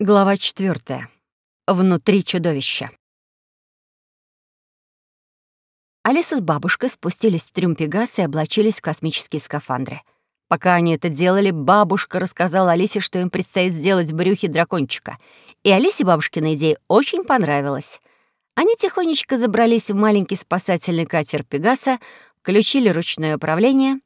Глава четвертая. Внутри чудовища. Алиса с бабушкой спустились в трюм Пегаса и облачились в космические скафандры. Пока они это делали, бабушка рассказала Алисе, что им предстоит сделать в брюхе дракончика. И Алисе бабушкина идея очень понравилась. Они тихонечко забрались в маленький спасательный катер Пегаса, включили ручное управление,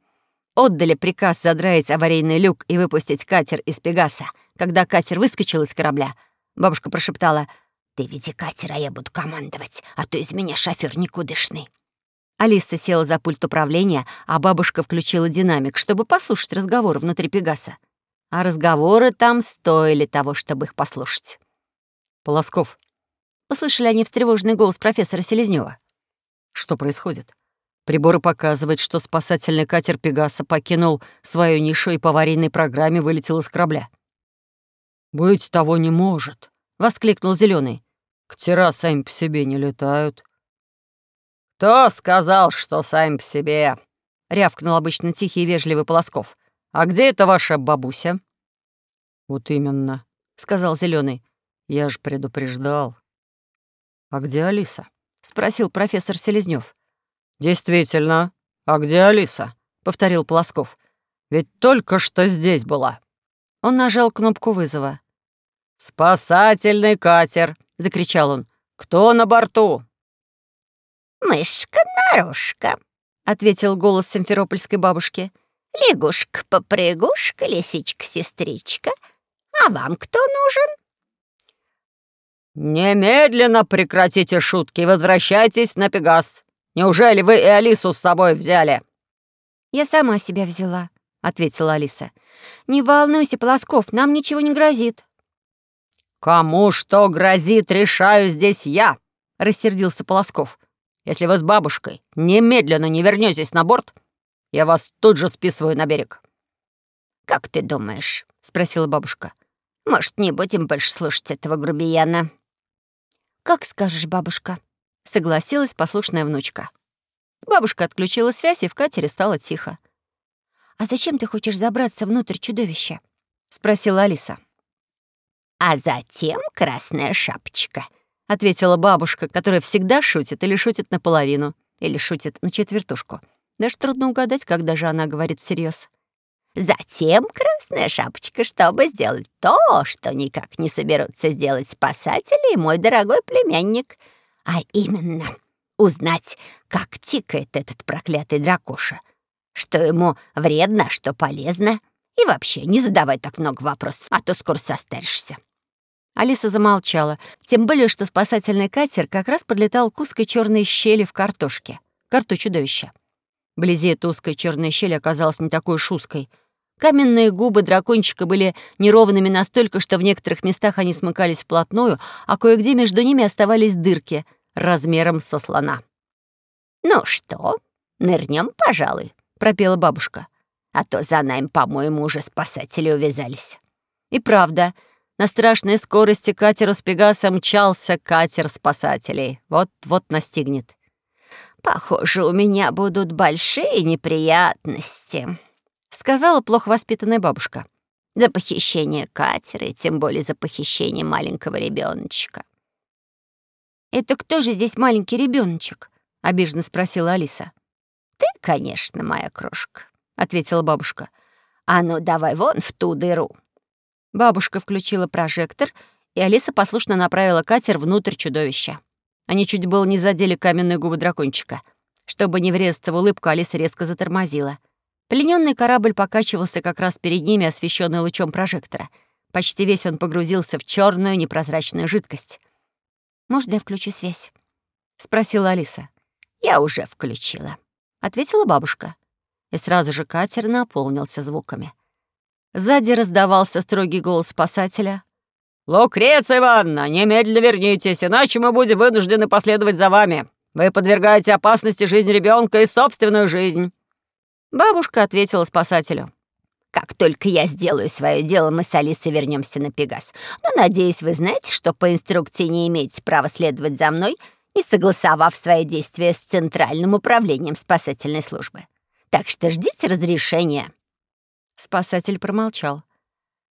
отдали приказ задраить аварийный люк и выпустить катер из Пегаса — когда катер выскочил из корабля, бабушка прошептала «Ты веди катер, а я буду командовать, а то из меня шофер никудышный». Алиса села за пульт управления, а бабушка включила динамик, чтобы послушать разговоры внутри Пегаса. А разговоры там стоили того, чтобы их послушать. «Полосков», — услышали они встревоженный голос профессора Селезнёва. «Что происходит?» Приборы показывают, что спасательный катер Пегаса покинул свою нишу и по аварийной программе вылетел из корабля. «Быть того не может», — воскликнул Зеленый. «Ктера сами по себе не летают». «Кто сказал, что сами по себе?» — рявкнул обычно тихий и вежливый Полосков. «А где это ваша бабуся?» «Вот именно», — сказал Зеленый. «Я же предупреждал». «А где Алиса?» — спросил профессор Селезнёв. «Действительно, а где Алиса?» — повторил Полосков. «Ведь только что здесь была». Он нажал кнопку вызова. «Спасательный катер!» — закричал он. «Кто на борту?» «Мышка-нарушка», — ответил голос симферопольской бабушки. «Лягушка-попрыгушка, лисичка-сестричка. А вам кто нужен?» «Немедленно прекратите шутки и возвращайтесь на Пегас. Неужели вы и Алису с собой взяли?» «Я сама себя взяла», — ответила Алиса. «Не волнуйся, Полосков, нам ничего не грозит». «Кому что грозит, решаю здесь я!» — рассердился Полосков. «Если вы с бабушкой немедленно не вернетесь на борт, я вас тут же списываю на берег». «Как ты думаешь?» — спросила бабушка. «Может, не будем больше слушать этого грубияна?» «Как скажешь, бабушка», — согласилась послушная внучка. Бабушка отключила связь, и в катере стало тихо. «А зачем ты хочешь забраться внутрь чудовища?» — спросила Алиса. «А затем красная шапочка», — ответила бабушка, которая всегда шутит или шутит наполовину, или шутит на четвертушку. Даже трудно угадать, когда же она говорит всерьез. «Затем красная шапочка, чтобы сделать то, что никак не соберутся сделать спасатели и мой дорогой племянник, а именно узнать, как тикает этот проклятый дракоша, что ему вредно, что полезно, и вообще не задавай так много вопросов, а то скоро состаришься». Алиса замолчала, тем более, что спасательный катер как раз подлетал к узкой черной щели в картошке, карту чудовища. Вблизи этой узкой черной щели оказалась не такой уж узкой. Каменные губы дракончика были неровными настолько, что в некоторых местах они смыкались вплотную, а кое-где между ними оставались дырки размером со слона. «Ну что, нырнем, пожалуй», — пропела бабушка. «А то за нами, по-моему, уже спасатели увязались». И правда — на страшной скорости катер с Пегаса мчался катер спасателей. Вот-вот настигнет. «Похоже, у меня будут большие неприятности», — сказала плохо воспитанная бабушка. «За похищение катера и тем более за похищение маленького ребеночка. «Это кто же здесь маленький ребеночек? обиженно спросила Алиса. «Ты, конечно, моя крошка», — ответила бабушка. «А ну, давай вон в ту дыру». Бабушка включила прожектор, и Алиса послушно направила катер внутрь чудовища. Они чуть было не задели каменные губы дракончика. Чтобы не врезаться в улыбку, Алиса резко затормозила. Плененный корабль покачивался как раз перед ними, освещенный лучом прожектора. Почти весь он погрузился в черную непрозрачную жидкость. «Можно я включу связь?» — спросила Алиса. «Я уже включила», — ответила бабушка. И сразу же катер наполнился звуками. Сзади раздавался строгий голос спасателя. «Лукреция Ивановна, немедленно вернитесь, иначе мы будем вынуждены последовать за вами. Вы подвергаете опасности жизнь ребенка и собственную жизнь». Бабушка ответила спасателю. «Как только я сделаю свое дело, мы с Алисой вернемся на Пегас. Но, надеюсь, вы знаете, что по инструкции не имеете права следовать за мной, не согласовав свои действия с Центральным управлением спасательной службы. Так что ждите разрешения». Спасатель промолчал.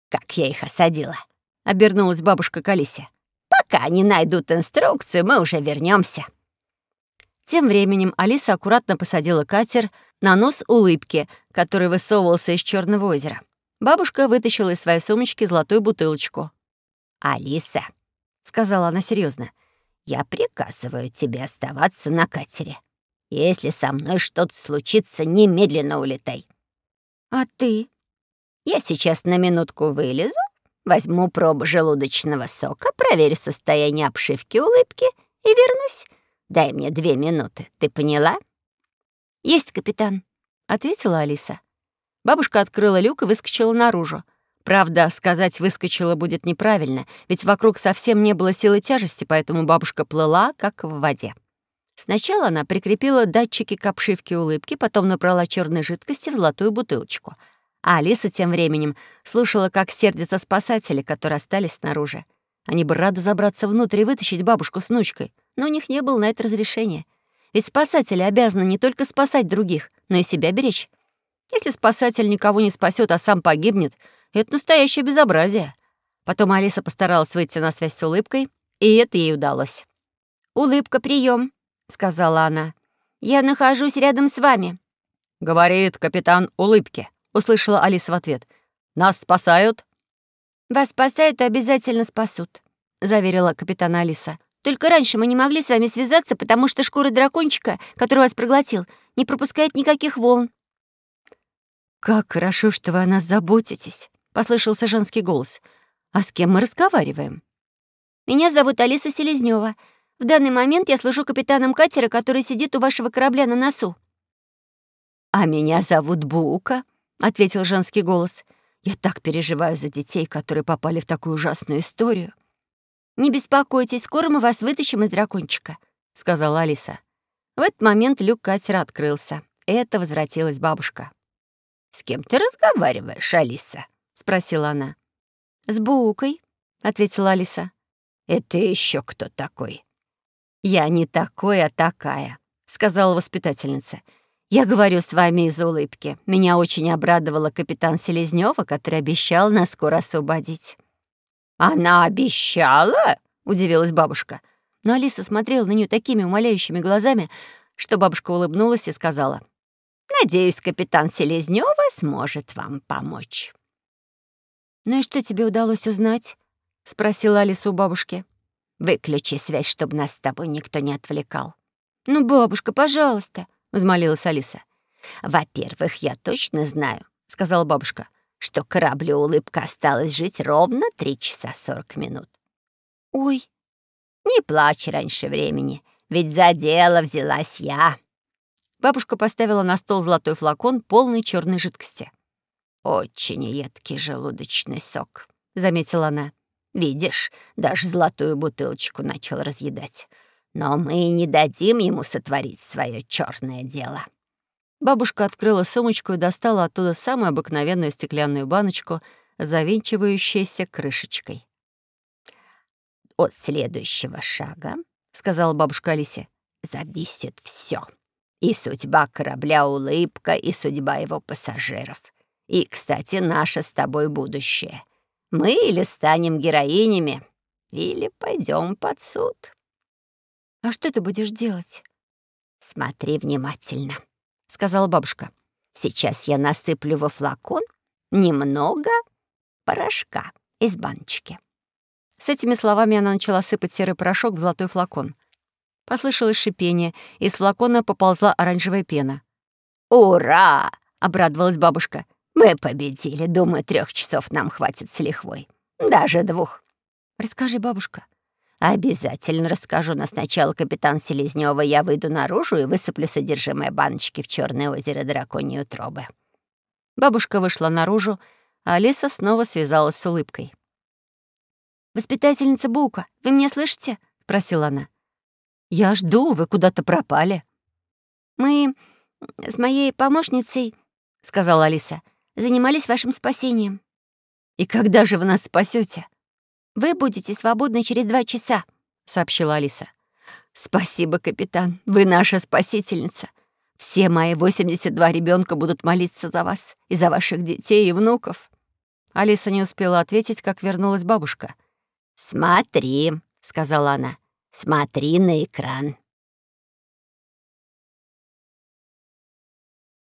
«Как я их осадила», — обернулась бабушка к Алисе. «Пока не найдут инструкцию, мы уже вернемся. Тем временем Алиса аккуратно посадила катер на нос улыбки, который высовывался из Черного озера. Бабушка вытащила из своей сумочки золотую бутылочку. «Алиса», — сказала она серьезно, — «я приказываю тебе оставаться на катере. Если со мной что-то случится, немедленно улетай». «А ты?» «Я сейчас на минутку вылезу, возьму пробу желудочного сока, проверю состояние обшивки улыбки и вернусь. Дай мне две минуты, ты поняла?» «Есть, капитан», — ответила Алиса. Бабушка открыла люк и выскочила наружу. Правда, сказать «выскочила» будет неправильно, ведь вокруг совсем не было силы тяжести, поэтому бабушка плыла, как в воде. Сначала она прикрепила датчики к обшивке улыбки, потом набрала черной жидкости в золотую бутылочку. А Алиса тем временем слушала, как сердятся спасатели, которые остались снаружи. Они бы рады забраться внутрь и вытащить бабушку с внучкой но у них не было на это разрешения. Ведь спасатели обязаны не только спасать других, но и себя беречь. Если спасатель никого не спасет, а сам погибнет, это настоящее безобразие. Потом Алиса постаралась выйти на связь с улыбкой, и это ей удалось. «Улыбка, прием, сказала она. «Я нахожусь рядом с вами». «Говорит капитан улыбки», — услышала Алиса в ответ. «Нас спасают?» «Вас спасают и обязательно спасут», — заверила капитан Алиса. Только раньше мы не могли с вами связаться, потому что шкура дракончика, который вас проглотил, не пропускает никаких волн». «Как хорошо, что вы о нас заботитесь», — послышался женский голос. «А с кем мы разговариваем?» «Меня зовут Алиса Селезнёва. В данный момент я служу капитаном катера, который сидит у вашего корабля на носу». «А меня зовут Бука», — ответил женский голос. «Я так переживаю за детей, которые попали в такую ужасную историю». «Не беспокойтесь, скоро мы вас вытащим из дракончика», — сказала Алиса. В этот момент люк катера открылся. Это возвратилась бабушка. «С кем ты разговариваешь, Алиса?» — спросила она. «С Букой», — ответила Алиса. «Это еще кто такой?» «Я не такой, а такая», — сказала воспитательница. «Я говорю с вами из улыбки. Меня очень обрадовала капитан Селезнёва, который обещал нас скоро освободить». «Она обещала?» — удивилась бабушка. Но Алиса смотрела на нее такими умоляющими глазами, что бабушка улыбнулась и сказала. «Надеюсь, капитан Селезнёва сможет вам помочь». «Ну и что тебе удалось узнать?» — спросила Алиса у бабушки. «Выключи связь, чтобы нас с тобой никто не отвлекал». «Ну, бабушка, пожалуйста», — взмолилась Алиса. «Во-первых, я точно знаю», — сказала бабушка, что кораблю «Улыбка» осталось жить ровно три часа сорок минут. «Ой!» «Не плачь раньше времени, ведь за дело взялась я». Бабушка поставила на стол золотой флакон, полный черной жидкости. «Очень едкий желудочный сок», — заметила она. «Видишь, даже золотую бутылочку начал разъедать. Но мы не дадим ему сотворить свое черное дело». Бабушка открыла сумочку и достала оттуда самую обыкновенную стеклянную баночку, завинчивающуюся крышечкой. «От следующего шага, — сказала бабушка Алисе, — зависит все. И судьба корабля «Улыбка», и судьба его пассажиров. И, кстати, наше с тобой будущее. Мы или станем героинями, или пойдем под суд». «А что ты будешь делать?» «Смотри внимательно», — сказала бабушка. «Сейчас я насыплю во флакон немного порошка из баночки». С этими словами она начала сыпать серый порошок в золотой флакон. Послышалось шипение, из флакона поползла оранжевая пена. «Ура!» — обрадовалась бабушка. «Мы победили. Думаю, трех часов нам хватит с лихвой. Даже двух». «Расскажи, бабушка», «Обязательно расскажу, но сначала, капитан Селезнёва, я выйду наружу и высыплю содержимое баночки в Черное озеро Драконьей утробы». Бабушка вышла наружу, а Алиса снова связалась с улыбкой. «Воспитательница Бука, вы меня слышите?» — спросила она. «Я жду, вы куда-то пропали». «Мы с моей помощницей, — сказала Алиса, — занимались вашим спасением». «И когда же вы нас спасете? «Вы будете свободны через два часа», — сообщила Алиса. «Спасибо, капитан, вы наша спасительница. Все мои 82 ребенка будут молиться за вас и за ваших детей и внуков». Алиса не успела ответить, как вернулась бабушка. «Смотри», — сказала она, — «смотри на экран».